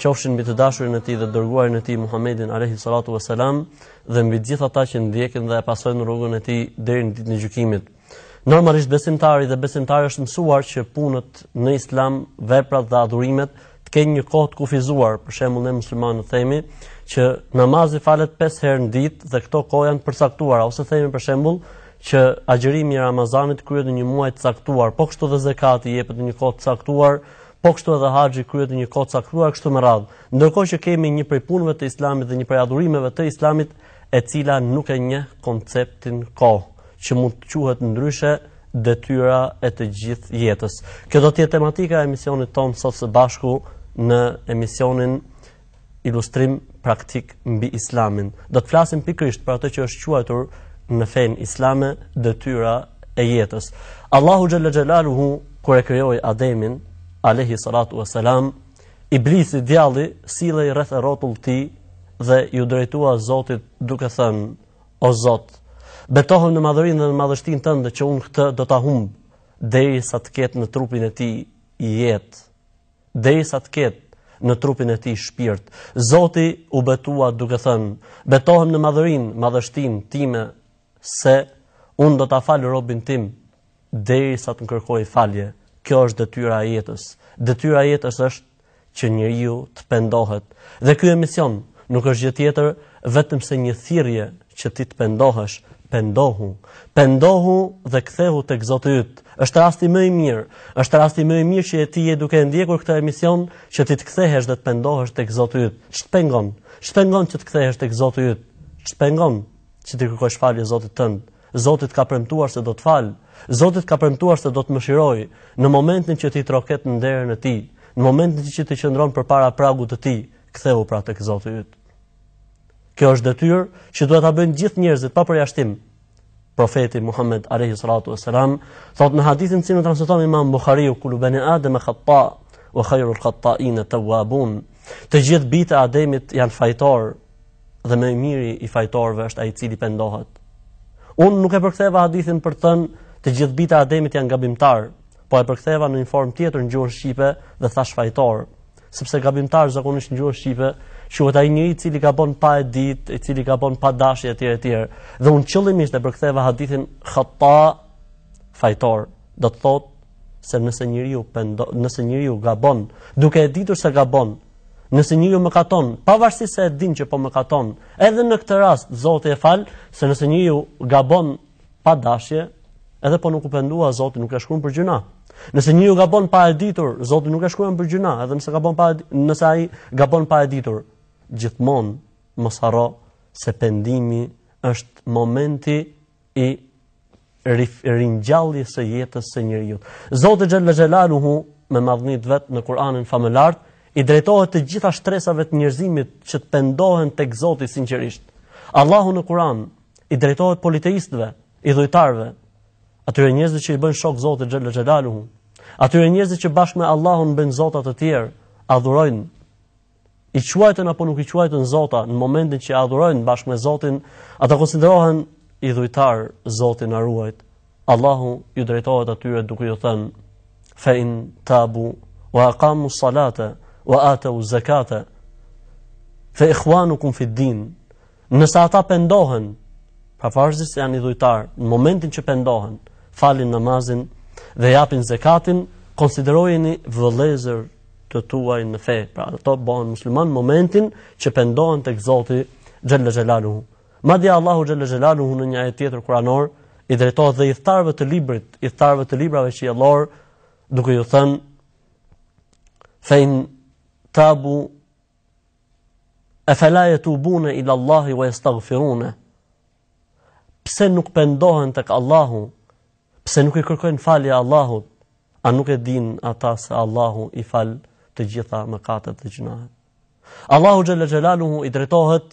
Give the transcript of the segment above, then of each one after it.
qofshin mbi të dashurin e tij dhe të dërguarin e tij Muhammedin alejhi salatu uasselam dhe mbi të gjithë ata që ndjekin dhe e pasojnë rrugën e tij deri në ditën e gjykimit. Normalisht besimtari dhe besimtarja është mësuar që punët në Islam, veprat dhe adhurimet të kenë një kohë të kufizuar. Për shembull ne muslimanët themi që namazi falet 5 herë në ditë dhe këto kohë janë të përcaktuara ose themi për shembull që agjërimi i Ramazanit kryhet në një muaj të caktuar, po kështu dhe zekati jepet në një kohë të caktuar, Po kështu edhe haxhi kryhet në një kohë të caktuar kështu me radhë. Ndërkohë që kemi një prej punëve të Islamit dhe një prej adhurimeve të Islamit, e cila nuk e njeh konceptin kohë, që mund të quhet ndryshe detyra e të gjithë jetës. Kjo do të jetë tematika e emisionit tonë sot së bashku në emisionin ilustrim praktik mbi islamin. Do të flasim pikërisht për atë që është quajtur në fenë islame detyra e jetës. Allahu xhel-le xhelaluhu kur e krijoi Ademin alejhi salatu uasselam, iblisi djalli sillej rreth e rrotull tij dhe iu drejtua Zotit duke thënë: O Zot, betohem në madhërinë dhe në madhështinë tënde që unë këtë do ta humb derisa të ketë në trupin e tij jetë. derisa të ketë në trupin e tij shpirt. Zoti u betua duke thënë: Betohem në madhërinë, madhështinë time se unë do ta fal robin tim derisa të më kërkojë falje. Kjo është detyra e jetës. Detyra e jetës është që njeriu të pendohet. Dhe ky emision nuk është gjë tjetër vetëm se një thirrje që ti të pendohesh, pendohu, pendohu dhe kthehu tek Zoti yt. Është rasti më i mirë, është rasti më i mirë që ti je duke ndjekur këtë emision, që ti të kthehesh dhe të pendohesh tek Zoti yt. Ç'të pengon? Ç'të pengon që të kthehesh tek Zoti yt? Ç'të pengon që t'i kërkosh falje Zotit tënd? Zoti të ka premtuar se do të falë. Zoti të ka premtuar se do të mëshirojë në momentin që ti troket në derën e tij, në momentin që ti qëndron përpara pragut të tij, kthehu pra tek Zoti yt. Kjo është detyrë që duhet ta bëjnë gjithë njerëzit pa përjashtim. Profeti Muhammed alejhi salatu uasselam thotë në hadithin të cilin transmeton Imam Buhariu kulu bani adam khata wa khayrul khata'in tawwabun. Të gjithë bijtë e Ademit janë fajtorë dhe më i miri i fajtorëve është ai i cili pendohet. Unë nuk e përktheva hadithin për të thënë të gjithë bijtë e Ademit janë gabimtarë, po e përktheva në një formë tjetër në gjuhën shqipe dhe thashë fajtorë. sepse gabimtar zakonisht në gjuhën shqipe quhet ai njeri i cili gabon pa e ditë, i cili gabon pa dashje etj etj. Dhe unë qëllimisht e përktheva hadithin khata fajtor, do të thotë se nëse njeriu pendo, nëse njeriu gabon, duke e ditur se gabon, nëse njeriu mëkaton, pavarësisht se e din që po mëkaton, edhe në këtë rast Zoti e fal, se nëse njeriu gabon pa dashje, edhe po nuk u pendua Zoti nuk e shkruan për gjynah. Nëse njeriu gabon pa e ditur, Zoti nuk e shkruan për gjynah, edhe nëse gabon pa nëse ai gabon pa e ditur, gjithmonë mos harro se pendimi është momenti i ringjalljes së jetës së njeriut. Zoti xhelle xhelaluhu me madhnit e vet në Kur'anin famëlart i drejtohet të gjitha shtresave të njerëzimit që të pendohen tek Zoti sinqerisht. Allahu në Kur'an i drejtohet politeistëve, idhujtarëve, atyre njerëzve që i bëjnë shok Zotit xhelle xhelaluhu, atyre njerëzve që bashkë me Allahun bëjnë zota të tjerë, adhurojnë i quajtën apo nuk i quajtën zota në momentin që i adhurojnë bashkë me Zotin, ato konsiderohen idhujtar Zoti na ruajt. Allahu ju drejtohet atyre duke ju thënë fa in tabu wa aqamu salata wa atu zakata fa ikhwanukum fi din nëse ata pendohen pavarësisht se janë idhujtar në momentin që pendohen falin namazin dhe japin zekatin konsiderojeni vëllezër të tuaj në fe pra ato bëhen musliman në momentin që pendohen tek Zoti xhelle xhelaluhu Madje Allahu xhelle xhelaluhu në një ajet tjetër kuranor i drejtohet dhe ithtarëve të librit, ithtarëve të librave qiellorë, duke ju thënë fein tabu efela jetubune ila Allahi wa jestagfirune Pse nuk pendohen tek Allahu, pse nuk i kërkojnë falje Allahut, a nuk e dinë ata se Allahu i fal të gjitha mëkatet dhe gjynahet. Allahu xhelle xhelaluhu i drejtohet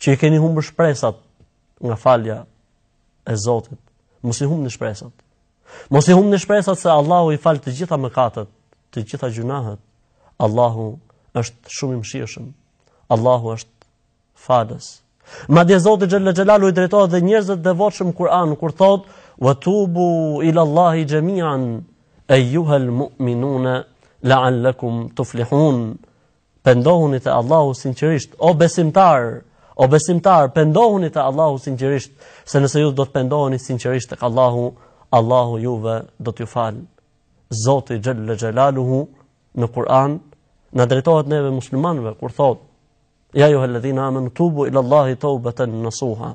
që i keni humbur shpresat nga falja e Zotit, mos i humbni shpresat. Mos i humbni shpresat se Allahu i fal të gjitha mëkatet, të gjitha gjynahet. Allahu është shumë i mëshirshëm. Allahu është falës. Madje Zoti xhelle xhelaluhu i drejtohet dhe njerëzve të devotshëm Kur'an kur thotë wa tubu ila Allahi jami'an ayyuhal mu'minuna la'allakum tuflihun. pendohuni te Allahu sinqerisht, o besimtarë, o besimtarë, pendohuni te Allahu sinqerisht, se nëse ju do të pendoheni sinqerisht tek Allahu, Allahu juve do t'ju falë. Zoti xhelle xhelaluhu në Kur'an na drejtohet neve muslimanëve kur thotë: Ja ejjuhelladhina amanu tubu ila Allahi tawbatan nasuha.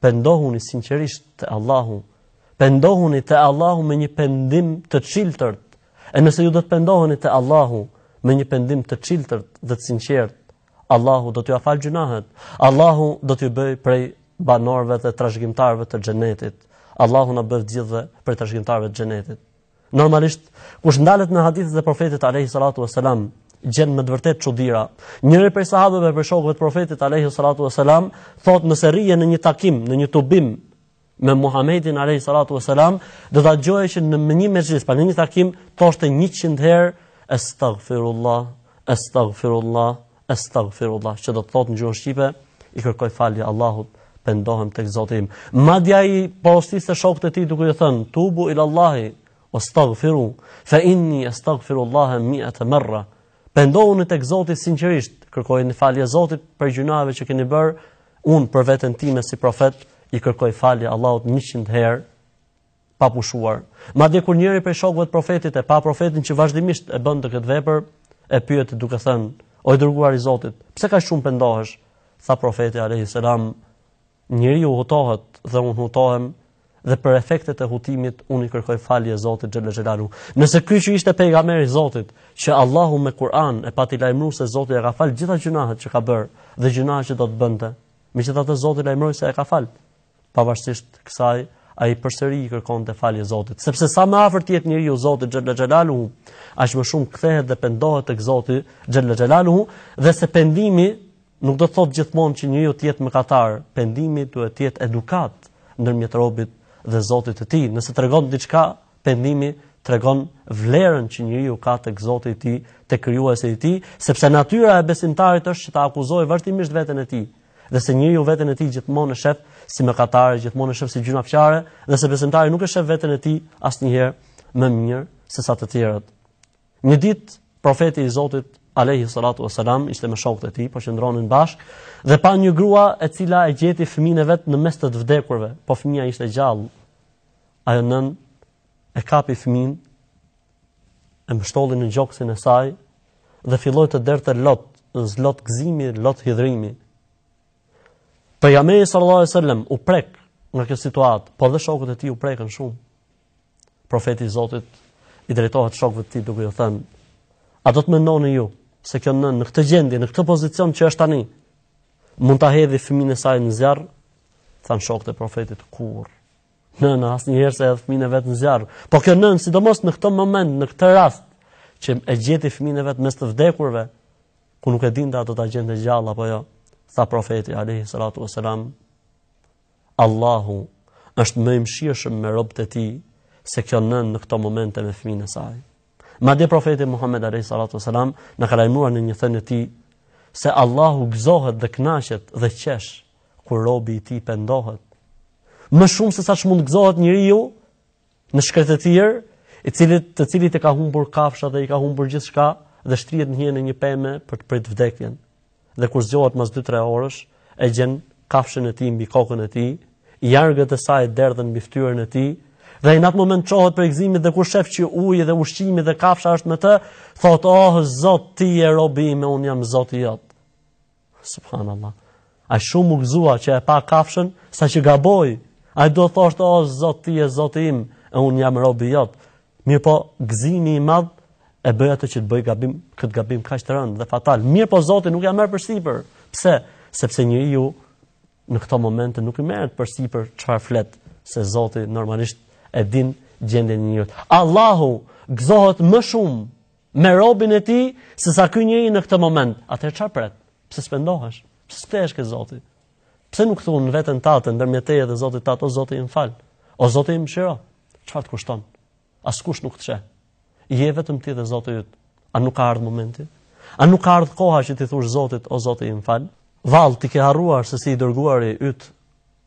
Pendohuni sinqerisht te Allahu. Pendohuni te Allahu me një pendim të çiltërt. E nëse ju do të pendoheni te Allahu me një pendim të çiltërt dhe të sinqert, Allahu do t'jua falë gjynahet. Allahu do t'ju bëjë prej banorëve dhe trashëgimtarëve të xhenetit. Allahu na bëftë të gjithëve prej trashëgimtarëve të xhenetit. Normalisht, kush ndalet në hadithet e profetit alejhi salatu ue selam, gjen me të vërtetë çudira. Njëri prej sahabëve, prej shokëve të profetit alejhi salatu ue selam, thotë nëse rrije në një takim, në një tubim, me Muhammedin alejhi salatu ue selam, do ta dëgjoje që në një mexhlis, pa në një takim, thoshte njëqind herë, estagfirullah, estagfirullah, Estagfirullah, që do të thotë në gjuhën shqipe, i kërkoj falje Allahut, pendohem tek Zoti im. Madje ai porosiste shokët e tij duke i thënë, "Tubu ila Allahi, wastaghfiru, fa inni astaghfiru Allaha mi'ata marra." Pendohuni tek Zoti sinqerisht, kërkojini falje Zotit prej gjynaheve që keni bërë, unë për veten time si profet i kërkoj falje Allahut 100 herë pa pushuar. Madje kur njëri prej shokëve të Profetit e pa Profetin që vazhdimisht e bënte këtë vepër, e pyeti duke thënë: O i dërguar i Zotit, pse kaq shumë pendohesh? Tha Profeti alejhi selam: Njeriu hutohet dhe unë hutohem dhe për efektet e hutimit unë i kërkoj falje Zotit xhel xhelalu. Nëse ky që ishte pejgamberi i Zotit, që Allahu me Kur'an e pati lajmëruar se Zoti e ka falë gjitha gjynahet që ka bërë dhe gjynahet që do të bënte. Megjithatë Zoti lajmëroi se e ka falë. Pavarësisht kësaj, ai përsëri i kërkonte falje Zotit, sepse sa më afër të jetë njeriu Zotit xhallal xhalaluhu, aq më shumë kthehet dhe pendohet tek Zoti xhallal xhalaluhu, dhe se pendimi nuk do të thotë gjithmonë që njeriu të jetë mëkatar, pendimi duhet të jetë edukatë ndërmjet robit dhe Zotit të tij. Nëse tregon diçka, pendimi tregon vlerën që njeriu ka tek Zoti i tij, tek krijuesi i tij, sepse natyra e besimtarit është që ta akuzojë vazhdimisht veten e tij, dhe se njeriu veten e tij gjithmonë e shef si mëkatare, gjithmonë e shef si gjynafqare dhe se besimtari nuk e shef veten e tij asnjëherë më mirë se sa të tjerët. Një ditë profeti i Zotit alayhi salatu wasalam ishte me shokët e tij, po qëndronin bashkë dhe pa një grua e cila e gjeti fëmijën e vet në mes të të vdekurve, po fëmija ishte gjallë. Ajo nënë e kapi fëmijën E mbështolli në gjoksin e saj dhe filloi të derdhte lot, lot gëzimi, lot hidhrimi. Pejgamberi sallallahu alajhi wasallam u prek nga kjo situatë, po dhe shokët e tij u prekën shumë. Profeti i Zotit i drejtohet shokëve të tij duke iu thënë: "A do të mendoni ju se kjo nënë në këtë gjendje, në këtë pozicion që është tani, mund ta hedhë fëmijën e saj në zjarr?" Thanë shokët e profetit: "Kurrë." Nëna asnjëherë s'e hedh fëmijën e vet në zjarr. Po kjo nënë, sidomos në këtë moment, në këtë rast që e gjeti fëmijën e vet mes të vdekurve, ku nuk e dinte a do ta gjente gjallë apo jo. Tha profeti alayhi salatu wasalam, Allahu është më i mëshirshëm me robët e tij se kjo nënë në këto momente me fëmijën e saj. Madje profeti Muhammed alayhi salatu wasalam na ka lajmëruar në një thënie të tij se Allahu gëzohet dhe kënaqet dhe qesh kur robi i tij pendohet. Më shumë se sa ç'mund të gëzohet njeriu në shkretëtir, i cili të cilit i ka humbur kafsha dhe i ka humbur gjithçka dhe shtrihet në hijen e një peme për të pritur vdekjen. Dhe kur zgjohet mas 2-3 orësh, e gjen kafshën e tij mbi kokën e tij, jargët e saj derdhen mbi fytyrën e tij, dhe në atë moment çohet prej gëzimit dhe kur shef që uji dhe ushqimi dhe kafsha është me të, thotë: "Oh Zot, ti je robi im, unë jam Zoti jot." Subhanallah. Aq shumë u gëzua që e pa kafshën, sa që gaboi. Ai do thoshte, o Zot ti je Zoti im, e unë jam robi jot. Mirëpo, gëzimi i madh, e bëri atë që të bëjë gabim, këtë gabim kaq të rëndë dhe fatal. Mirëpo, Zoti nuk ia merr përsipër. Pse? Sepse njeriut, në këto momente, nuk i merret përsipër çfarë flet, se Zoti normalisht e din gjendjen e njeriut. Allahu gëzohet më shumë me robin e tij se sa ky njeri në këtë moment. Atëherë çfarë pret? Pse s'pendohesh? Pse s'kthehesh ke Zoti? Pse nuk thon vetes tate ndërmjet teje dhe Zotit tat o Zoti im m'fal? O Zoti im mshiro? Çfarë të kushton? Askush nuk të sheh. Je vetëm ti dhe Zoti yt. A nuk ka ardhur momenti? A nuk ka ardhur koha që t'i thush Zotit o Zoti im m'fal? Vallë ti ke harruar se si i dërguari yt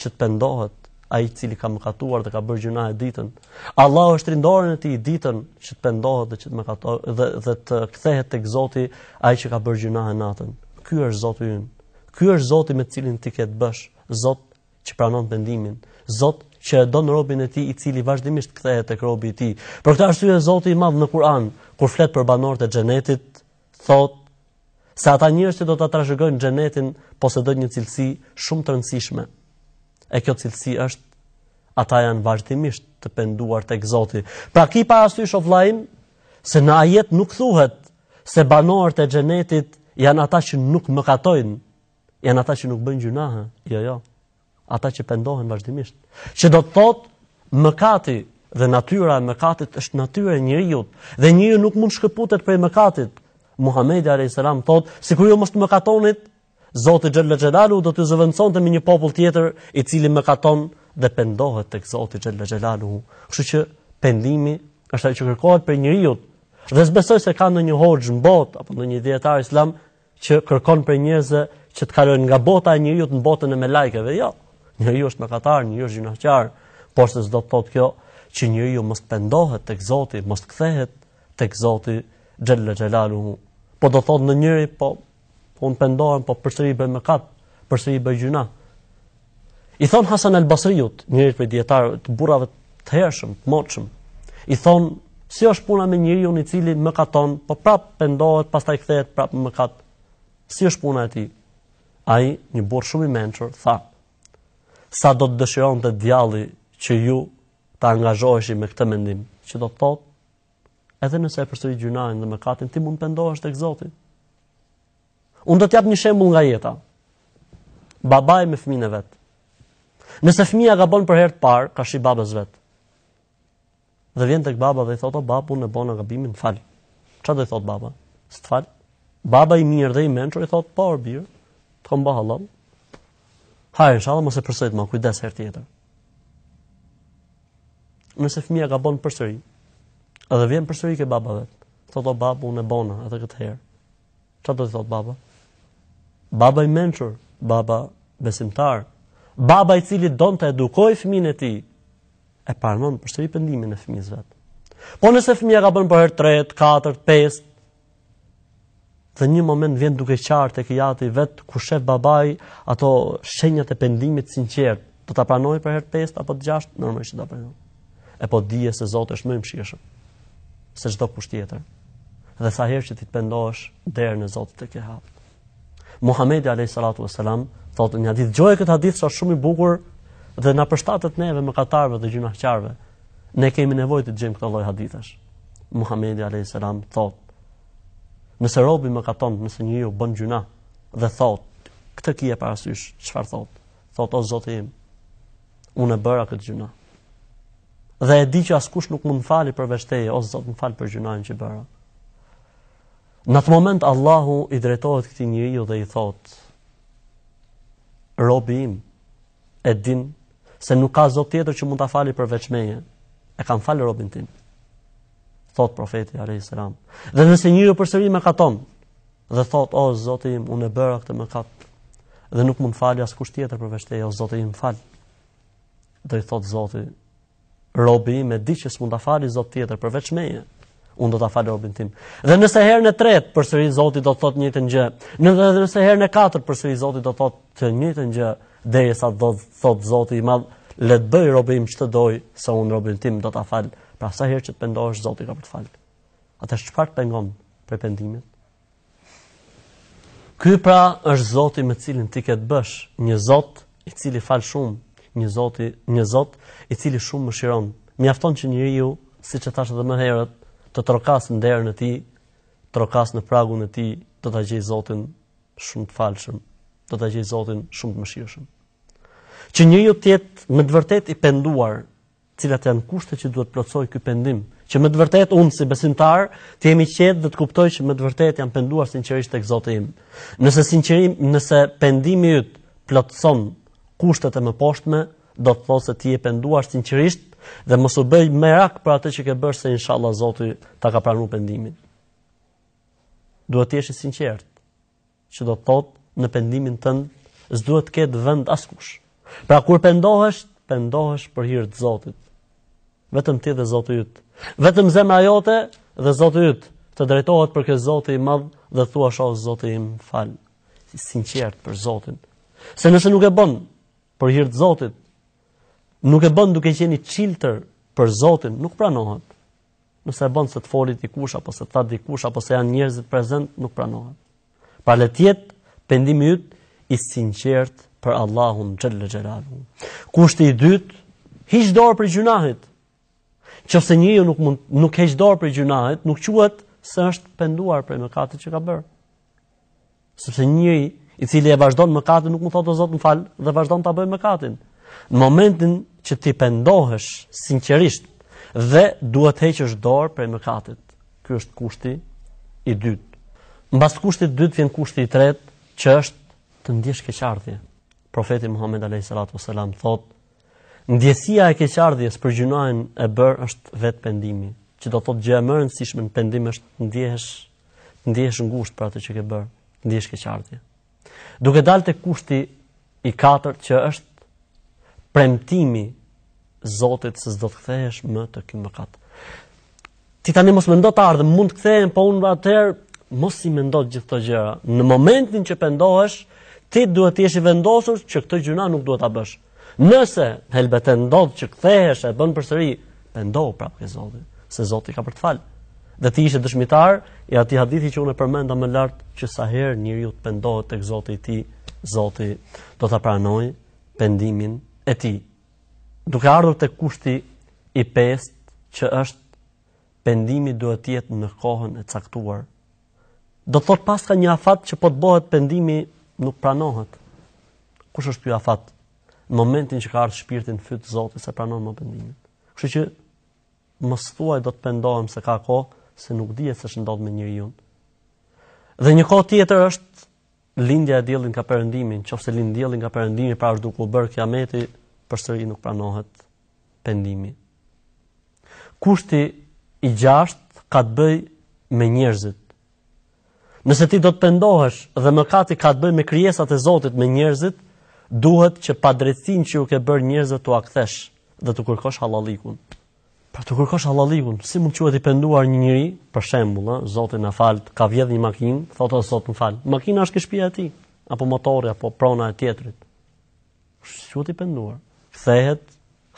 që të pendohet ai i cili ka mëkatuar dhe ka bërë gjynahe ditën. Allahu e shtrin dorën e tij ditën që të pendohet dhe që të mëkatojë dhe dhe të kthehet tek Zoti ai që ka bërë gjynahe natën. Ky është Zoti ynë. Ky është Zoti me të cilin ti ke të bësh, Zot që pranon pendimin, Zot që e don robin e tij i cili vazhdimisht kthehet tek robi i tij. Për këtë arsye Zoti i madh në Kur'an kur flet për banorët e xhenetit, thotë se ata njerëz që do ta trashëgojnë xhenetin posedojnë një cilësi shumë të rëndësishme. E kjo cilësi është ata janë vazhdimisht të penduar tek Zoti. Pra ki parasysh o vëllai im se në ajet nuk thuhet se banorët e xhenetit janë ata që nuk mëkatojnë, janë ata që nuk bëjnë gjynahe. Jo, jo. Ata që pendohen vazhdimisht. Që do të thotë mëkati dhe natyra e mëkatit është natyrë e njeriut dhe njeriu nuk mund t'shkëputet prej mëkatit. Muhamedi alayhis salam thotë, sikur ju mos të mëkatonit, Zoti xhella xhelaluhu do t'ju zëvendësonte me një popull tjetër i cili mëkaton dhe pendohet tek Zoti xhella xhelaluhu. Kështu që pendimi është ajo që kërkohet prej njeriut. Dhe s'besoj se ka ndonjë hoxh në botë apo ndonjë dietar islam që kërkon prej njerëzve që të kalojnë nga bota e njeriut në botën e melajkeve. Jo. Njeriu është mëkatar, njeriu është gjynahqar, porse s'do të thotë kjo që njeriu mos t'pendohet tek Zoti, mos të kthehet tek Zoti xhella xhelalu. Po do thotë ndonjëri, po un pendohem, po përsëri bëj mëkat, përsëri bëj gjynah. I thonë Hasan al Basriut, njëri prej dietarëve të burrave të hershëm, të moçëm. I thonë, si është puna me njeriun i cili mëkaton, po prap pendohet, pastaj kthehet prap në mëkat. Si është puna e tij? Ai, një burrë shumë i mençur, tha: Sa do të dëshironte djalli që ju të angazhoheshi me këtë mendim, që do të thotë edhe nëse e përsërit gjynahun dhe mëkatin, ti mund të pendohesh tek Zoti. Unë do të jap një shembull nga jeta. Babai me fëmijën e vet. Nëse fëmija gabon për herë të parë, karshi babës vet. Dhe vjen tek baba dhe i thotë, "Bab, unë e bona gabimin, m'fal." Çfarë do i thotë baba? S'të fal. Baba i mirë dhe i mençur i thotë, "Po, or bir, të kom bë hallall." Hajt, inshallah mos e përsërit më, kujdes herë tjetër. Nëse fëmija gabon përsëri, edhe vjen përsëri ke baba vet. Thotë, "O bab, unë e bona edhe këtë herë." Çfarë do të thotë baba? Baba i mençur, baba besimtar, baba i cili don ta edukojë fëmijën e tij, e pranon përsëri pendimin e fëmijës vet. Po nëse fëmija gabon për herë të tretë, katërt, pestë, dhe në një moment vjen duke qarë tek i jati vet kur shef babai ato shenjat e pendimit të sinqertë, do ta pranojë për herë të pestë apo të gjashtë, normalisht do ta pranojë. E po dije se Zoti është më i mëshirshëm se çdokush tjetër. Dhe sa herë që ti të pendohesh, derën e Zotit e ke hapë. Muhamedi alayhi salatu wasalam thotë një hadith, dëgjoje këtë hadith, është shumë i bukur dhe na përshtatet neve mëkatarëve dhe gjynahqarëve. Ne kemi nevojë të dëgjojmë këtë lloj hadithesh. Muhamedi alayhi salam thotë Nëse robi mëkaton, nëse njeriu bën gjynah dhe thotë, këtë kije parasysh, çfarë thotë? Thotë o Zoti im, Unë e bëra këtë gjynah. Dhe e di që askush nuk mund ta fali përveç teje, o zot më fal për gjynahun që bëra. Në atë moment Allahu i drejtohet këtij njeriu dhe i thotë: Robi im, e din se nuk ka zot tjetër që mund ta fali përveç meje. E kam falë robin tim. Thot profeti alayhis salam. Dhe nëse njeriu përsëri mëkaton, dhe thot o Zoti im unë e bëra këtë mëkat dhe nuk mund ta falë askush tjetër përveç teje o Zoti im m'fal. Do i thot Zoti robi im e di që s'mund ta fali Zot tjetër përveç meje. Unë do ta fal robin tim. Dhe nëse herën e tretë përsëri Zoti do të thot të njëjtën gjë, dhe nëse herën e katërt përsëri Zoti do të thot të njëjtën gjë, derisa do të thot Zoti i madh le të bëjë robi im ç'të dojë, se unë robin tim do ta fal. Pra sa herë që të pendohesh Zoti ka për të falë. Atëherë çfarë të pengon prej pendimit? Ky pra është Zoti me cilin ti ke të bësh, një Zot i cili fal shumë, një Zot i një Zot i cili shumë mëshiron. Mjafton që njeriu, siç e thash edhe më herët, të trokas në derën e tij, trokas në pragun e tij, do ta gjej Zotin shumë të falshëm, do ta gjej Zotin shumë të mëshirshëm. Që njeriu të jetë me të vërtetë i penduar Cilat janë kushtet që duhet të plotësojë ky pendim, që me të vërtetë unë si besimtar të jem i qetë dhe të kuptoj që me të vërtetë jam penduar sinqerisht tek Zoti im. Nëse sinqerim, nëse pendimi yt plotëson kushtet e mëposhtme, do të thotë se ti je penduar sinqerisht dhe mos u bëj merak për atë që ke bërë, se inshallah Zoti ta ka pranuar pendimin. Duhet të jesh i sinqertë. që do të thotë në pendimin tënd s'duhet të ketë vend askush. Pra kur pendohesh, pendohesh për hir të Zotit. Vetëm ti dhe Zoti yt. Vetëm zemra jote dhe Zoti yt të drejtohesh për ke Zoti i madh dhe thuash o Zoti im fal. I sinqertë për Zotin. Se nëse nuk e bën për hir të Zotit, nuk e bën duke qenë i çiltër për Zotin, nuk pranohet. Nëse e bën se të foli dikush apo se të tha dikush apo se janë njerëzit prezent, nuk pranohet. Pra le të jetë pendimi yt i sinqert për Allahun xhele xhelaluhu. Kushti i dytë, hiq dorë prej gjynahit. Qoftë se njeriu nuk mund nuk heq dorë prej gjynahit, nuk quhet se është penduar për mëkatet që ka bërë. Sepse njeriu i cili e vazhdon mëkatin nuk mund të thotë o Zot më fal dhe vazhdon ta bëjë mëkatin. Në momentin që ti pendohesh sinqerisht dhe duhet të heqësh dorë prej mëkatit. Ky është kushti i dytë. Mbas kushtit të dytë vjen kushti i tretë, që është të ndjesh keqardhje. Profeti Muhammed alayhi salatu wasalam thotë: Ndjesia e keqardhjes për gjynahun e bërë është vetë pendimi, që do thotë gjëja më e rëndësishme në pendim është të ndjehesh të ndihesh ngushtë për atë që ke bërë, të ndjesh keqardhje. Duke dalë te kushti i katërt që është premtimi Zotit se s'do të kthehesh më te ky mëkat. Ti tani mos mendo të ardhmen, mund të kthehem, po unë atëherë mos i mendo gjithë këto gjëra. Në momentin që pendohesh, ti duhet të jesh i vendosur që këtë gjynah nuk duhet ta bësh. Nëse helbete ndodh që kthehesh e bën përsëri, pendohu prapë ke Zoti, se Zoti ka për të fal. Dhe ti ishe dëshmitar i atij hadithi që unë e përmenda më lart që sa herë njeriu të pendohet tek Zoti i tij, Zoti do ta pranojë pendimin e tij. Duke ardhur te kushti i pestë që është pendimi duhet të jetë në kohën e caktuar Do të thotë paska një afat që po të bëhet pendimi nuk pranohet. Kush është ky afat? Në momentin që ka ardhur shpirti në fyt Zoti s'e pranon më pendimin. Kështu që mos thuaj do të pendohem se ka kohë se nuk dihet se ç'ndodh me njeriu. Dhe një kohë tjetër është Lindja e diellit nga perëndimi, nëse lind dielli nga perëndimi pra është duke u bërë kiameti, përsëri nuk pranohet pendimi. Kushti i gjashtë ka të bëjë me njerëzit. Nëse ti do të pendohesh dhe mëkati ka të bëjë me krijesat e Zotit, me njerëzit, duhet që padrejtësinë që u ke bërë njerëzve t'ua kthesh dhe t'u kërkosh hallallikun. Pra t'u kërkosh hallallikun, si mund të quhet i penduar një njeri, për shembull, ë, Zoti na faltë, ka vjedh një makinë, thotë o Zot, më fal. Makina është te shpia e tij, apo motori apo prona e tjetrit. Si quhet i penduar? Kthehet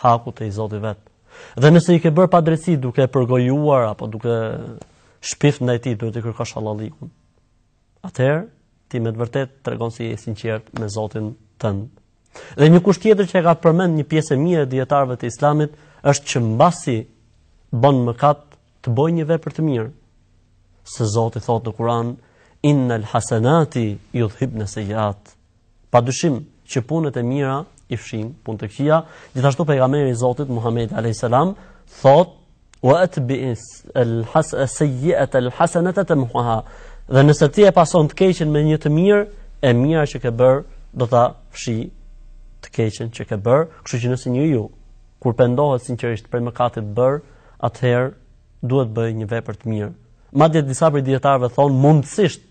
haku te i zoti i vet. Dhe nëse i ke bërë padrejtësi duke e përgojuar apo duke shpif ndaj tij, duhet t'i kërkosh hallallikun. atëherë ti me të vërtetë tregon se je i sinqertë me Zotin tënd. Dhe një kusht tjetër që e ka përmend një pjesë e mirë e dijetarëve të Islamit është që mbasi bën mëkat të bëjë një vepër të mirë. Se Zoti thotë në Kur'an, "Innal hasanati yudhibna sayiat." Padyshim që punët e mira i fshin punët e këqija, gjithashtu pejgamberi i Zotit Muhamedi alayhis salam thotë wa atbi as-sayiata al-hasanata tamhuha. Dhe nëse ti e pason të keqen me një të mirë, e mira që ke bërë do ta fshijë të keqen që ke bërë, kështu që nëse njeriu kur pendohet sinqerisht prej mëkatit të bërë, atëherë duhet të bëjë një vepër të mirë. Madje disa prej dijetarëve thonë mundësisht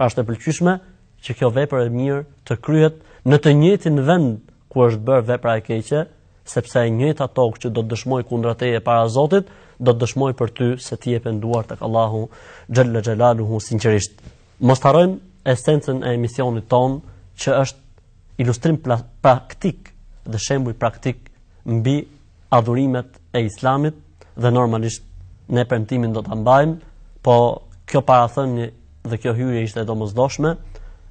Është e pëlqyeshme që kjo vepër e mirë të kryhet në të njëjtin vend ku është bërë vepra e keqe, sepse e njëjta tokë që do të dëshmojë kundra teje para Zotit, do të dëshmojë për ty se ti je penduar tek Allahu xhalla xhalaluhu sinqerisht. Mos të harrojmë esencën e emisionit tonë që është ilustrim praktik dhe shembuj praktikë mbi adhurimet e islamit dhe normalisht ne premtimin do ta mbajmë, po kjo parathënie dhe kjo hyrje ishte e domosdoshme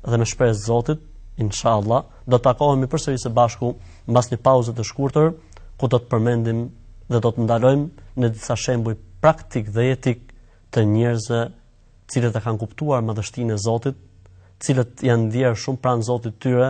dhe me shpresë te Zoti, inshallah, do të takohemi përsëri së bashku mbas një pauze të shkurtër ku do të përmendim dhe do të ndalojmë në disa shembuj praktikë dhe jetikë të njerëzve të cilët e kanë kuptuar madhështinë e Zotit, të cilët janë ndjerë shumë pranë Zotit të tyre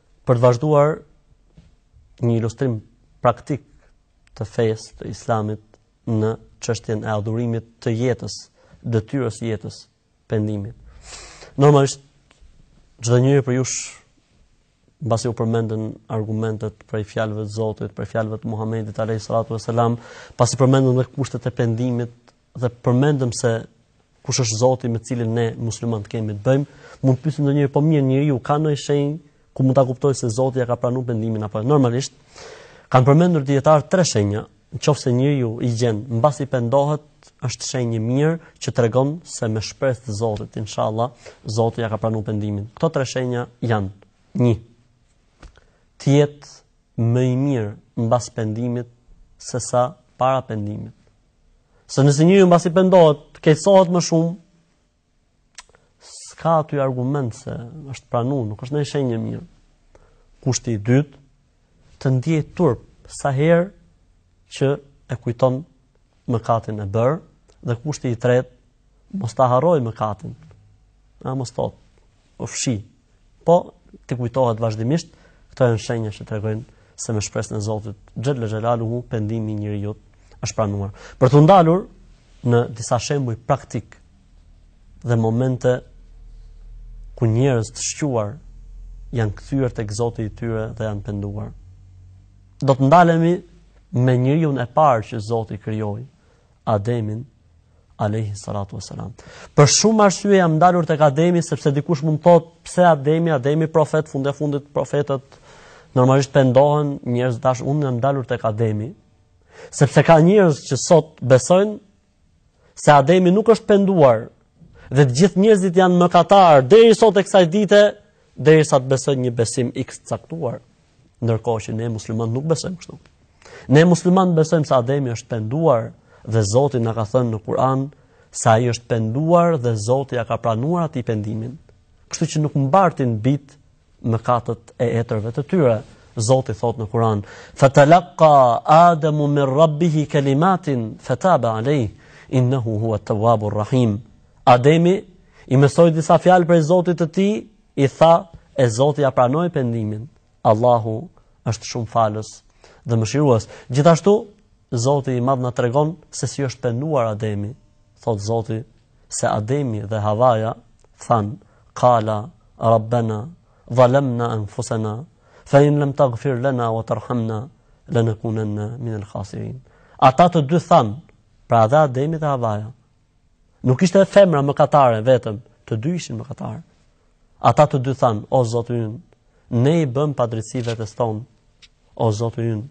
Për të vazhduar një ilustrim praktik të fesë të islamit në çështjen e adhurimit të jetës, detyrës së jetës, pendimit. Normalisht çdo njëri prej jush mbasi u përmendën argumentet prej fjalëve të Zotit, prej fjalëve të Muhamedit alayhi salatu wasalam, pasi u përmendën edhe kushtet e pendimit dhe përmendëm se kush është Zoti me të cilin ne muslimanët kemi të bëjmë, mund të pyesi ndonjëri po mirë njeriu ka ndonjë shenjë ku mund ta kuptojë se Zoti ja ka pranuar pendimin apo jo. Normalisht kanë përmendur dijetarët tre shenja, nëse njeriu i gjen mbasi pendohet, është shenjë e mirë që tregon se me shpresë të Zotit, inshallah, Zoti ja ka pranuar pendimin. Këto tre shenja janë: 1. Të jetë më i mirë mbas pendimit se sa para pendimit. Se nëse njeriu mbasi pendohet, keqësohet më shumë, s'ka aty argument se është pranu, nuk është ndonjë shenjë e mirë. Kushti i dytë, të ndjejë turp sa herë që e kujton mëkatin e bërë, dhe kushti i tretë, mos ta harrojë mëkatin. Ah, mos të thotë. u fshi. Po t'i kujtohet vazhdimisht, këto janë shenja që tregojnë se me shpresën e Zotit xhel xhelaluhu pendimi i njeriut është pranuar. Për t'u ndalur në disa shembuj praktikë dhe momente ku njerëz të shquar janë kthyer tek Zoti i tyre dhe janë penduar. Do të ndalemi me njeriun e parë që Zoti krijoi, Ademin alayhi salatu wasalam. Për shumë arsye jam ndalur tek Ademi sepse dikush mund të thotë pse Ademi, Ademi profet, fund e fundit profetët normalisht pendohen, njerëz tash unë jam ndalur tek Ademi. Sepse ka njerëz që sot besojnë se Ademi nuk është penduar dhe të gjithë njerëzit janë mëkatar deri sot e kësaj dite, derisa të besojnë një besim të caktuar. Ndërkohë që ne muslimanët nuk besojmë kështu. Ne muslimanët besojmë se Ademi është penduar dhe Zoti na ka thënë në Kur'an se ai është penduar dhe Zoti ja ka pranuar atij pendimin. Kështu që nuk mbartin bijtë mëkatet e etërve të tyre. Zoti thotë në Kur'an: "Fatalaqqa Adamu min Rabbihi kalimatin fataba alayh, innahu huwa at-tawwabur rahim." Ademi i mësoi disa fjalë prej Zotit të tij I tha, e Zoti ja pranoi pendimin. Allahu është shumë falës dhe mëshirues. Gjithashtu, Zoti i madh na tregon se si është penduar Ademi. Thotë Zoti se Ademi dhe Havaja thanë, "Qala Rabbana zalamna anfusana fa in lam taghfir lana wa tarhamna lanakunanna min al-khasirin." Ata të dy thanë, pra dhe Ademi dhe Havaja, Nuk ishte femra mëkatare vetëm, të dy ishin mëkatarë. Ata të dy thanë, o Zoti ynë, ne i bëmë padrejtësi vetes tonë, o Zoti ynë,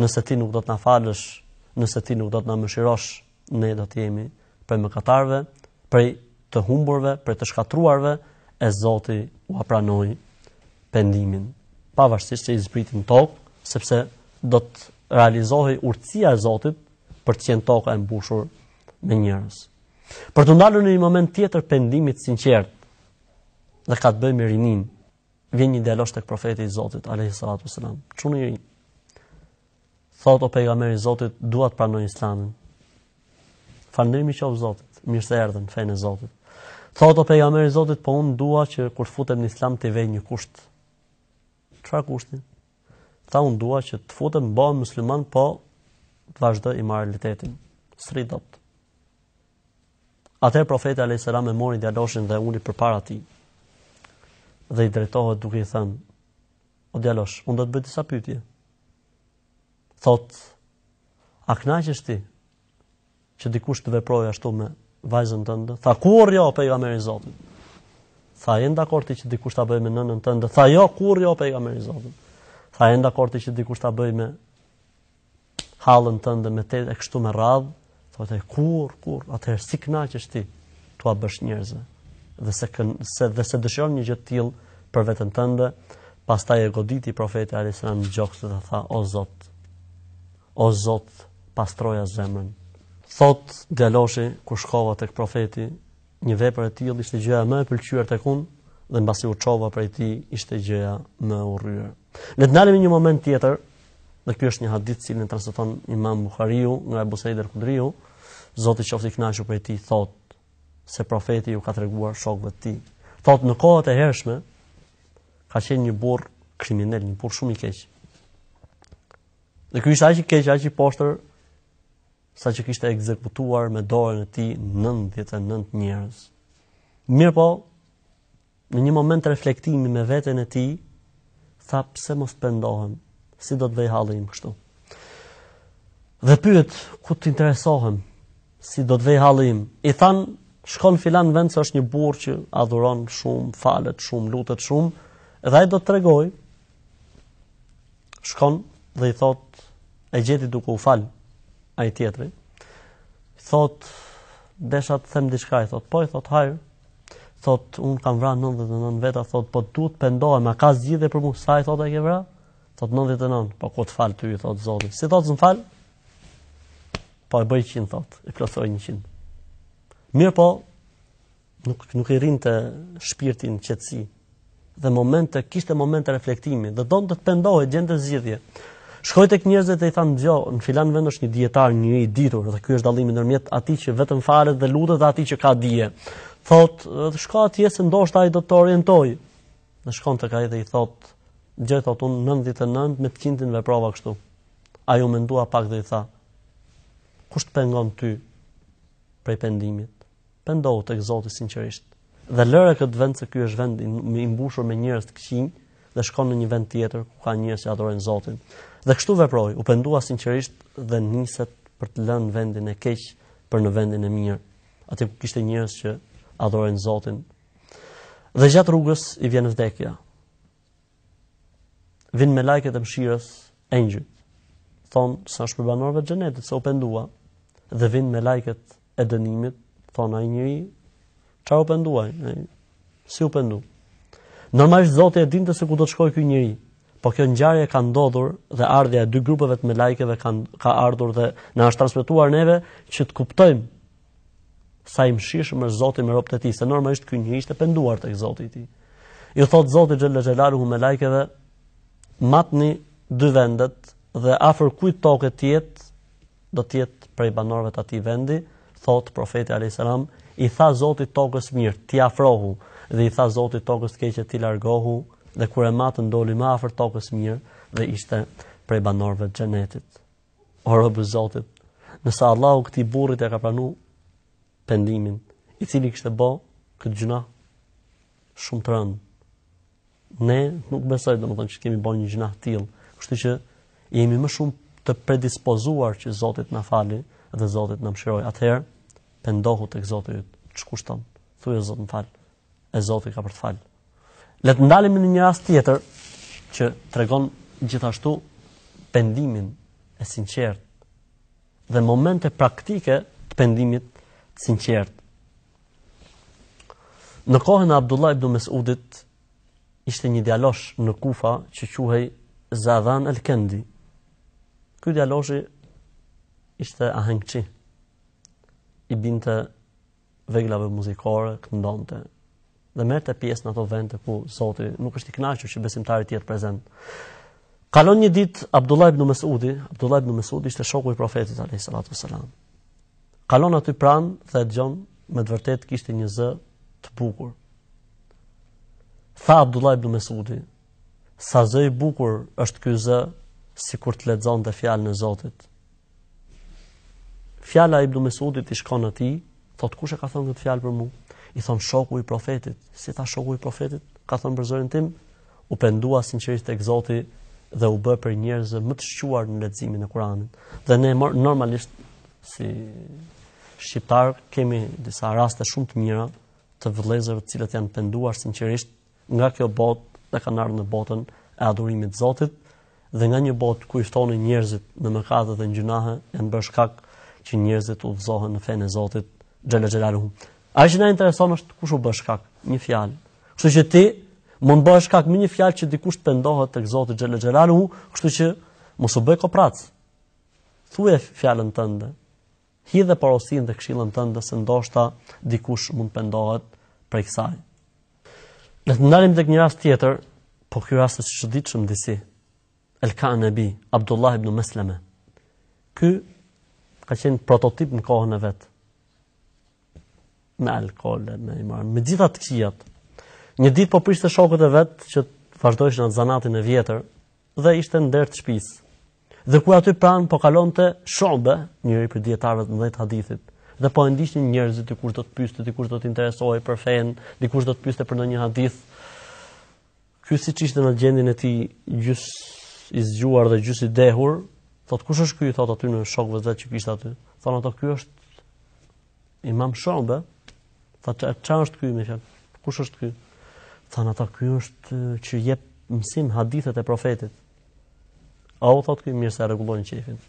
nëse ti nuk do të na falësh, nëse ti nuk do të na mëshirosh, ne do të jemi prej mëkatarëve, prej të humburve, prej të shkatërruarve, e Zoti ua pranoi pendimin. Pavarësisht se i zbriti në tokë, sepse do të realizohej urtësia e Zotit, për të qenë toka e mbushur me njerëz. Për t'u ndalur në një moment tjetër të pendimit sinqert dhe ka të bëjë me rininë, vjen një djalosh tek profeti i Zotit alayhi salatu wasalam. Çuni i ri thot o pejgamber i Zotit, dua ta pranoj Islamin. Falënderimi i qoftë Zotit, mirë se erdhe në fenë e Zotit. Thot o pejgamber i Zotit, po unë dua që kur futem në Islam të vej një kusht. Çfarë kushti? Tha unë dua që të futem të bëhem musliman, po të vazhdoj imoralitetin. S'rri dot. Atëherë profeti alayhis salam e mori djaloshin dhe e uli përpara tij. Dhe i drejtohet duke i thënë: O djalosh, unë do të bëj disa pyetje. Thot: A kënaqesh ti që dikush të veprojë ashtu me vajzën tënde? Tha kurrë o pejgamber i Zotit. Tha je dakord ti që dikush ta bëjë me nënën tënde? Tha jo kurrë o pejgamber i Zotit. Tha je dakord ti që dikush ta bëjë me hallën tënde me tezen e kështu me radhë? Thotë kurr, kurr, atëherë si kënaqesh ti t'ua bësh njerëzve? Dhe s'e kën, s'e dhe s'e dëshiron një gjë të tillë për veten tënde, pastaj e goditi profeti alayhis salam në gjoks dhe tha o Zot, O Zot, pastroja zemrën. Thot djaloshi kur shkova tek profeti, një vepër e tillë ishte gjëja më e pëlqyer tek unë dhe mbasi u çova prej tij ishte gjëja më e urryer. Le të ndalemi në një moment tjetër, dhe ky është një hadith që na e transmeton Imam Buhariu nga Abu Sa'id al-Khudriu, Zoti qoftë i kënaqur prej tij, thot se profeti ju ka treguar shokëve të tij. Thot në kohët e hershme ka qenë një burr kriminel, një burr shumë i keq. Dhe ky ishte aq i keq, aq i poshtër saqë kishte ekzekutuar me dorën e tij 99 njerëz. Mirëpo, në një moment reflektimi me veten e tij, tha pse mos pendohem, si do të vej halli im kështu. Dhe pyet ku të interesohem, si do të vej halli im. I than, shko në filan vend se është një burrë që adhuron shumë, falet shumë, lutet shumë, dhe ai do të tregoj shkon dhe i thot e gjeti duke u fal ai tjetri thot desha të them diçka i thot po i thot hajr thot un kam vra 99 veta thot po du të pendohem a ka zgjidhje për mua sa i thot ai ke vra thot 99 po ku të fal ty i thot zoti si thot s'më fal po e bëj 100 thot e plotsoj 100 mirëpo Nuk, nuk i rrinte shpirti në qetësi. Dhe momente, kishte momente reflektimi, dhe donte të pendohej, gjente zgjidhje. Shkoi tek njerëzit dhe i thanë, dëgjo, në filan vend është një dijetar, një i ditur, dhe ky është dallimi ndërmjet atij që vetëm falet dhe lutet dhe atij që ka dije. Thotë, shko atje se ndoshta ai do të orientojë. Dhe shkon tek ai dhe i thotë, dëgjo i thotë, unë 99 me të qindtin veprova kështu. Ai u mendua pak dhe i tha, kush të pengon ty prej pendimit? Pendohu tek Zoti sinqerisht dhe lëre këtë vend se ky është vend i mbushur me njerëz të këqinj dhe shko në një vend tjetër ku ka njerëz që adhurojnë Zotin. Dhe kështu veproi, u pendua sinqerisht dhe niset për të lënë vendin e keq për në vendin e mirë. Atje ku kishte njerëz që adhurojnë Zotin. Dhe gjatë rrugës i vjen vdekja. Vijnë melaiket e mëshirës, engjëjt. Thonë se është prej banorëve të xhenetit, se u pendua dhe vijnë melaiket e dënimit, thonë ai njeri çfarë u pendua ai, si u pendu. Normalisht Zoti e dinte se ku do të shkojë ky njeri. Po kjo ngjarje ka ndodhur dhe ardhja e dy grupeve të melaikeve ka ardhur dhe na është transmetuar neve që të kuptojmë Sa i mëshirshëm është Zoti me robët e tij, se normalisht ky njeri ishte penduar tek Zoti i tij. I thotë Zoti xhelle xhelaluhu melaikeve, matni dy vendet dhe afër kujt toke të jetë, do të jetë prej banorëve të atij vendi, thotë profeti alayhis salam, i tha Zoti tokës së mirë, ti afrohu dhe i tha Zoti tokës së keqe ti largohu dhe kur e matën doli më afër tokës së mirë dhe ishte prej banorëve të xhenetit. O rob i Zotit, nëse Allahu këtij burrit ia ka pranu pendimin, i cili kishte bo këtë gjynah shumë të rëndë. Ne nuk besoj domethënë që të kemi bo një gjynah të tillë, kështu që jemi më shumë të predispozuar që Zoti të na fali dhe Zoti të na mëshirojë. Atëherë pendohu tek Zoti yt. Ç'kushton? Thuaj Zot më fal. e Zoti ka për të të fal. Le të ndalemi në një rast tjetër që tregon gjithashtu pendimin e sinqertë dhe momente praktike të pendimit të sinqertë. Në kohën e Abdullah ibn Mesudit ishte një djalosh në Kufa që quhej Zadhan al-Kendi. Ky djaloshi ishte ahengçi. I binte veglave muzikore, këndonte dhe merrte pjesë në ato vende ku Zoti nuk është i kënaqur që besimtari të jetë prezent. Kalon një ditë Abdullah ibn Mesudi, Abdullah ibn Mesudi ishte shoku i profetit alayhis salatu wasalam. Kalon aty pranë dhe e dëgjon me të vërtetë kishte një zë të bukur. Tha Abdullah ibn Mesudi, sa zë i bukur është ky zë sikur të lexonte fjalën e Zotit. Fjala e Ibn Mesudit i shkon atij, thot kush e ka thënë këtë fjalë për mua? I thon shoku i profetit. Si tha shoku i profetit? Ka thënë për zërin tim, u pendua sinqerisht tek Zoti dhe u bë prej njerëzve më të shquar në leximin e Kuranit. Dhe ne normalisht si shqiptar kemi disa raste shumë të mira të vëllezërve të cilët janë penduar sinqerisht Nga kjo botë dhe kanë ardhur në botën e adhurimit të Zotit dhe nga një botë ku i ftonin njerëzit në mëkate dhe në gjynahe janë bërë shkak që njerëzit të udhëzohen në fenë e Zotit xhela xhelaluhu. Ajo që na intereson është kush u bë shkak, një fjalë. Kështu që ti mund të bësh shkak me një fjalë që dikush të pendohet tek Zoti xhela xhelaluhu, kështu që mos u bëj koprac. Thuaj fjalën tënde. Hidhe porosinë dhe këshillën tënde se ndoshta dikush mund të pendohet prej kësaj. Le të ndalim tek një rast tjetër, po ky rast është i çuditshëm disi. El-Kanabi, Abdullah ibn Mesleme. Ky ka qenë prototip në kohën e vet. Me alkool, me kumar, me gjitha të këqijat. Një ditë po priste shokët e vet që të vazhdojshin atë zanatin e vjetër dhe ishte në derë të shtëpisë. Dhe kur aty pranë po kalonte Shu'be, njëri prej dijetarëve të mëdhenj të hadithit, dhe po e ndiqnin njerëzit dikush do të pyeste, dikush do të interesohej për fen, dikush do të pyeste për ndonjë hadith. Ky siç ishte në gjendjen e tij gjys i zgjuar dhe gjys i dehur, thot kush është ky i thot atyre shokëve vet që kishte aty. Thon ato ky është Imam Shu'be, tha ça është ky me fjalë? Kush është ky? Thanë ata ky është që jep mësim hadithet e profetit. A u thot ky mirë se ja rregulloj unë qefin.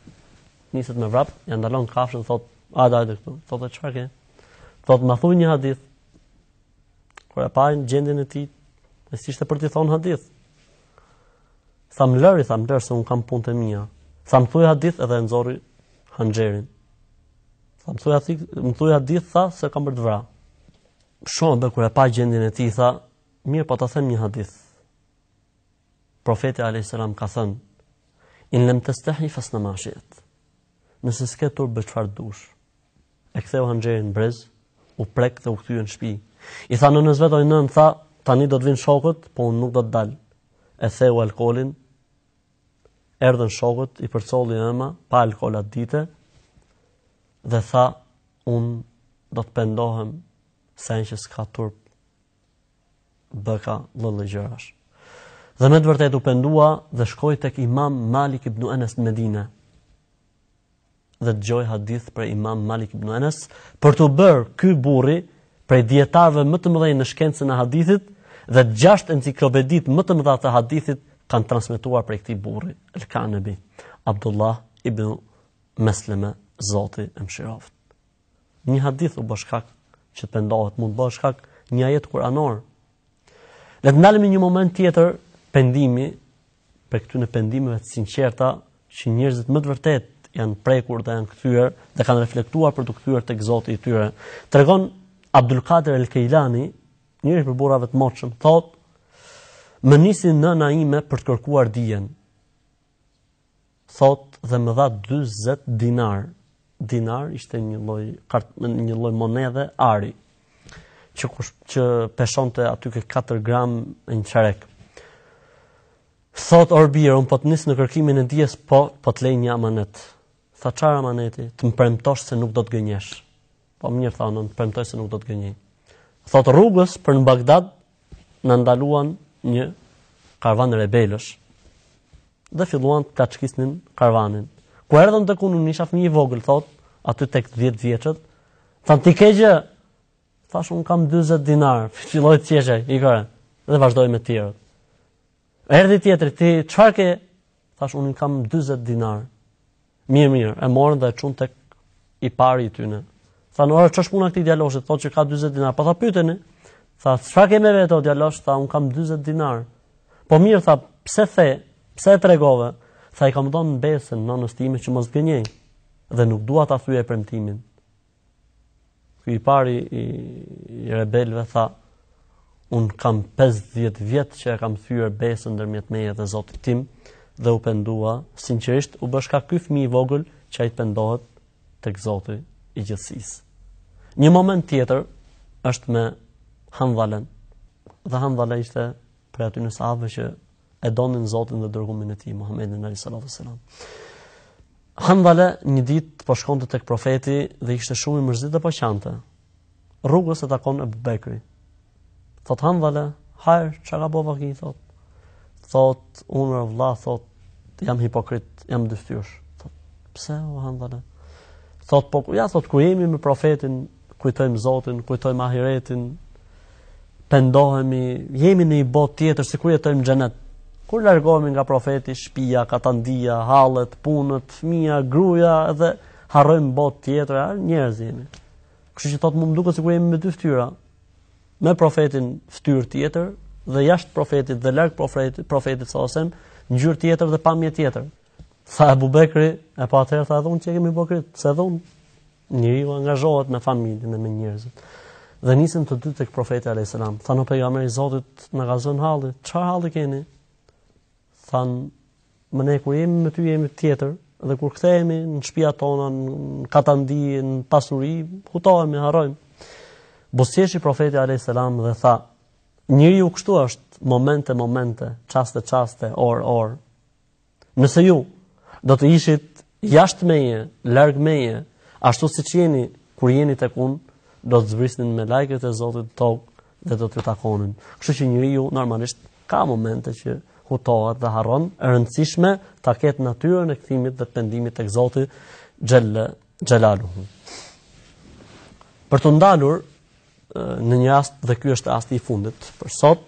Niset me vrap, ja ndalon kafshën, thot, hajde këtu. Thot e çfarë ke? Thot ma thuj një hadith. Kur e pa në gjendjen e tij, e s'ishte për t'i thon hadith. Tha më lër, tha më lërë, se unë kam punë të mija. Tha më thuj hadith edhe e nxori hanxherin. Tha, më thuj hadith, tha, se kam për të vra. Shu'be kur e pa gjendjen e tij, tha, mirë po të them një hadith. Profeti a.s. ka thënë, in lem testehi fesna ma shi'te. Nëse s'ke turp bëj çfar të dush. E ktheu hanxherin në brez, u prek dhe u kthye në shpi. I tha nënës vet o nën, tha, tani do të vinë shokët, po unë nuk do të dal. E theu alkoolin, Erdhën shokët, i përcolli e ëma, pa alkool atë dite, dhe tha, unë do të pendohem se një që s'ka turp bëka lëllë gjërash. Dhe me të vërtet u pendua dhe shkoi tek imam Malik ibn Enes në Medine. dhe dëgjoi hadith prej Imam Malik ibnu Enes, për t'u bërë ky burri prej dietarëve më të mëdhenj në shkencën e hadithit dhe gjashtë enciklopeditë më të mëdha të hadithit kanë transmetuar prej këtij burri, El-Kanebi, Abdullah ibnu Mesleme, Zoti e mëshiroftë. Një hadith u bë shkak që të pendohet, mund të bëhet shkak një ajet kuranor. Le të ndalemi një moment tjetër pendimi Prej këtyre pendimeve të sinqerta që njerëzit me të vërtetë janë prekur dhe janë kthyer dhe kanë reflektuar për t'u kthyer tek Zoti i tyre. Tregon Abdul Kadër el-Kejlani, njëri prej burrave të moçëm, thotë: "Më nisi nëna ime për të kërkuar dijen. Thotë dhe më dha dyzet dinarë. Dinar ishte një lloj, një lloj monedhe ari, që, kush, që peshonte aty ke 4 gram e një çerek. Thotë or bir, unë po të nis në kërkimin e dijes, po po të lej një amanet. Tha çfarë amaneti? Të më premtosh se nuk do të gënjesh. Po mirë tha, unë të premtoj se nuk do të gënjej. Thotë rrugës për në Bagdad, na ndaluan një karvan rebelësh dhe filluan të plaçkisnin karvanin. Kur erdhën tek unë, isha fëmijë i vogël, thotë, aty tek 10 vjeçët, thanë ti ke gjë, thashë unë kam 40 dinar, filloi të qeshë, ik ore, dhe vazhdoi me tjerët. Erdhi tjetri, ti çfarë ke, Thashë unë kam 40 dinar. Mirë, mirë, e morën dhe e çuan tek i pari i tyne. Tha, "Ore, ç'është puna e këtij djaloshi? Thotë që ka 40 dinar." Po tha, "Pyeteni." Tha, "Çfarë ke me vete o djalosh?" Tha, "Unë kam 40 dinar." Po mirë, tha, "Pse the? Pse e tregove?" Tha, "I kam dhënë besën nënës time që mos gënjej dhe nuk dua ta thyej premtimin." Ky i pari i, i rebelëve tha, unë kam 50 vjet që e kam thyer besën ndërmjet meje dhe Zotit tim, dhe u pendua, sinqerisht u bë shkak ky fëmijë i vogël që ai të pendohet tek Zoti i gjithësisë. Një moment tjetër është me Handhalen, dhe Handhale ishte prej atyre sahabëve që e donin Zotin dhe të dërguarin e tij Muhamedin alejhi salatu ue selam. Handhale një ditë po shkonte tek profeti dhe ishte shumë i mërzitur dhe po qante. Rrugës e takon Ebu Bekri. Thotë Handhale, "Hajr, çka ka bo vaki?" thotë. Thotë, "Unë or vëlla, thotë, jam hipokrit, jam dyfytyrësh." Thotë, "Pse o Handhale?" Thotë, "Po ja thotë kur jemi me profetin kujtojmë Zotin, kujtojmë ahiretin, pendohemi, jemi në një botë tjetër, sikur jetojmë xhenet. Kur largohemi nga profeti, shpia, katandia, hallet, punët, fëmija, gruja, edhe harrojmë botë tjetër, njerëz jemi. Kështu që thotë më duket sikur jemi me dy fytyra. Me profetin fytyrë tjetër dhe jashtë profetit dhe larg profetit, profetit salla-llahu alejhi ue selem ngjyrë tjetër dhe pamje tjetër. Tha Abu Bekri, e pa atëherë tha dhe unë që kemi bokrit, edhe unë. Njeriu angazhohet me familjen dhe me njerëzit. Dhe nisen të dy tek profeti alayhis salam. Thanë pejgamberi i Zotit, na ka zënë halli. Çfarë halli keni? Thanë, ne kur jemi me ty jemi tjetër dhe kur kthehemi në shpia tona, në katandi, në pasuri, hutohemi, harrojmë. Buzëqeshi profeti alayhis salam dhe tha, njeriu kështu është, momente momente, çaste çaste, orë orë. Nëse ju do të ishit jashtë meje, larg meje, ashtu siç jeni kur jeni tek unë, do të zbrisnin melaiket e Zotit në tokë dhe do t'ju takonin. Kështu që njeriu normalisht ka momente që hutohet dhe harron, e rëndësishme ta ketë natyrën e kthimit dhe pendimit tek Zoti xhelle xhelaluhu. Për të ndalur në një rast dhe ky është rasti i fundit për sot,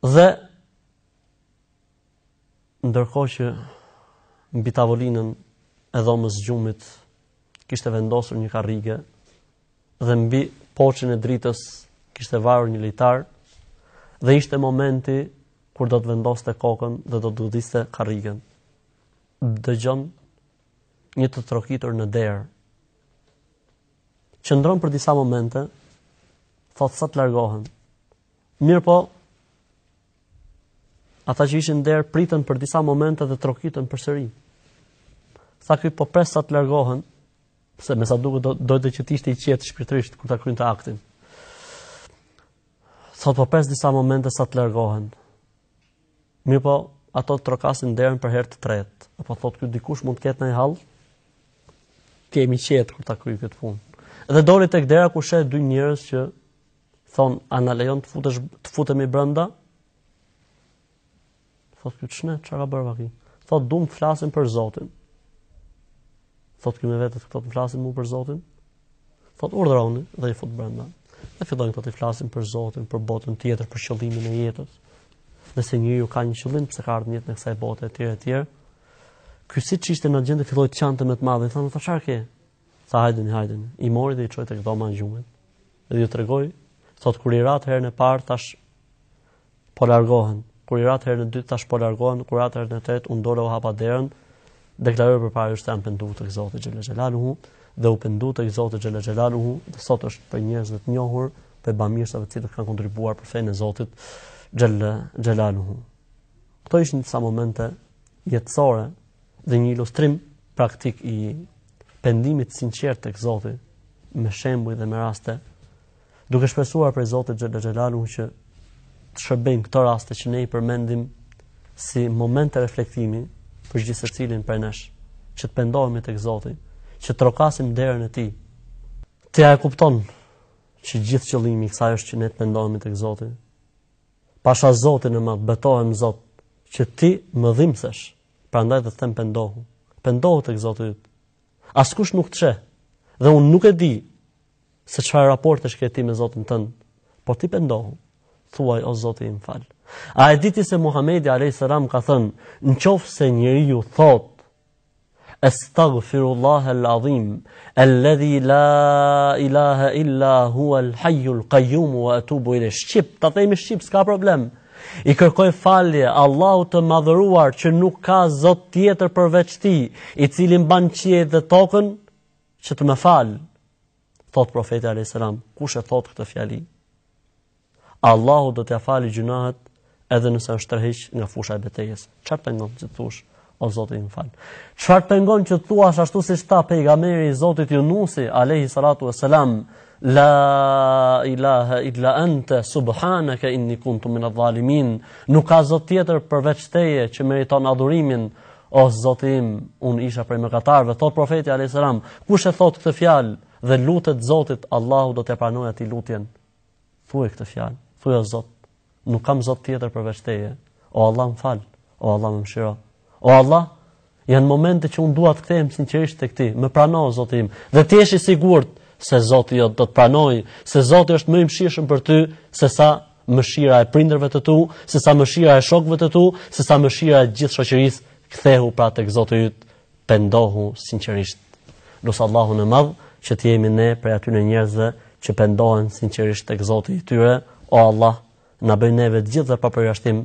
Dhe ndërkohë që mbi tavolinën e dhomës gjumit kishte vendosur një karrige dhe mbi poçin e dritës kishte varur një litar dhe ishte momenti kur do të vendoste kokën dhe do të gudhiste karrigen. Dëgjon një të trokitur në derë. qëndron për disa momente, thotë sa të largohen. Mirëpo, ata që ishin derë pritën për disa momente dhe trokitën përsëri. Tha ky po pres sa të largohen, se me sa duket do, donte që të ishte i qetë shpirtërisht kur ta kryente aktin. Thotë po pres disa momente sa të largohen. Mirpo, ato trokasin derën për herë të tretë. Apo thotë ky dikush mund të ketë naj hall? Të jem i qetë kur ta kryej këtë punë. Dhe doli tek dera kur sheh dy njerëz që thonë a na lejon të futesh të futemi brenda? Thotë ky ç'ne, çfarë ka bërë vaki? Thotë duam të flasim për Zotin. Thotë ky me vete këto të flasin mu për Zotin. Thot urdhëroni dhe i fut brenda. Dhe fillojnë këto t'i flasin për Zotin, për botën tjetër, për qëllimin e jetës. Se njeriu ka një qëllim pse ka ardhur në jetën e kësaj bote etj etj. Ky siç ishte në atë gjendje filloi të qante me të madhe, thonë ata çfarë ke? Tha hajdeni, hajdeni. I mori dhe i çoi tek dhoma e gjumit. Dhe ju tregoi, thot kur i ratë herën e parë tash Po largohen. Kur i ratë herën e dytë, tash po largohen, kur ratë herën e tretë, unë dola ua hapa derën, deklaroj përpara jush që jam pendu tek Zoti xhele xhelaluhu, dhe u pendu tek Zoti xhele xhelaluhu, dhe sot është prej njerëzve të njohur, prej bamirësave të cilët kanë kontribuar për fenë e Zotit xhele xhelaluhu. Këto ishin disa momente jetësore dhe një ilustrim praktik i pendimit të sinqertë tek Zoti me shembuj dhe me raste duke shpresuar prej Zotit xhele xhelaluhu që të shërbejnë këto raste që ne i përmendim si momente reflektimi për gjithsecilin prej nesh, që të pendohemi tek Zoti, që të trokasim derën e tij, ti a e kupton që gjithë qëllimi i kësaj është që ne të pendohemi tek Zoti, pasha Zotin e madh të betohem në Zot, që ti më dhimbsesh, prandaj dhe të them pendohu, pendohu tek Zoti yt, askush nuk të sheh, dhe unë nuk e di, Se çfarë raportesh ke ti me Zotin tënd? Por ti pendohu, thuaj o Zoti im më fal. A e di ti se Muhamedi alayhis salam ka thënë, në qoftë se njeriu thot Astaghfirullah al-azim, alladhi la ilaha illa huwa al-hayyul qayyum wa atubu ilayh. Shqip, ta themi shqip, s'ka problem. I kërkoj falje Allahut të madhëruar që nuk ka zot tjetër përveç tij, i cili mban qiejt dhe tokën, Që të më fal, thot profeti alayhis salam, kush e thot këtë fjali? Allahu do t'ia falë gjynahet edhe nëse është tërheq nga fusha e betejës. Çfarë të pengon që të thuash o Zoti im më fal? Çfarë të pengon që të thuash ashtu siç tha pejgamberi i Zotit Yunusi alayhi salatu wassalam, la ilaha illa anta subhanaka inni kuntu min adh-dhalimin. Nuk ka zot tjetër përveç teje që meriton adhurimin. O Zoti im, unë isha prej mëkatarëve, thot profeti alayhis salam, kush e thot këtë fjalë dhe i lutet Zotit, Allahu do t'ia pranojë atë lutjen. Thuaj këtë fjalë, thuaj o Zot, nuk kam Zot tjetër përveç teje. O Allah, më fal. O Allah, më mëshiro. O Allah, janë momente që unë dua të kthehem sinqerisht tek ti. Më prano o Zoti im dhe të jesh i sigurt se Zoti jot do të pranojë, se Zoti është më i mëshirshëm për ty se sa mëshira e prindërve të tu, se sa mëshira e shokëve të tu, se sa mëshira e gjithë shoqërisë, kthehu pra tek Zoti yt, pendohu sinqerisht. Lus Allahun e Madh që të jemi ne prej atyre njerëzve që pendohen sinqerisht tek Zoti i tyre, o Allah, na bëj neve të gjithëve pa përjashtim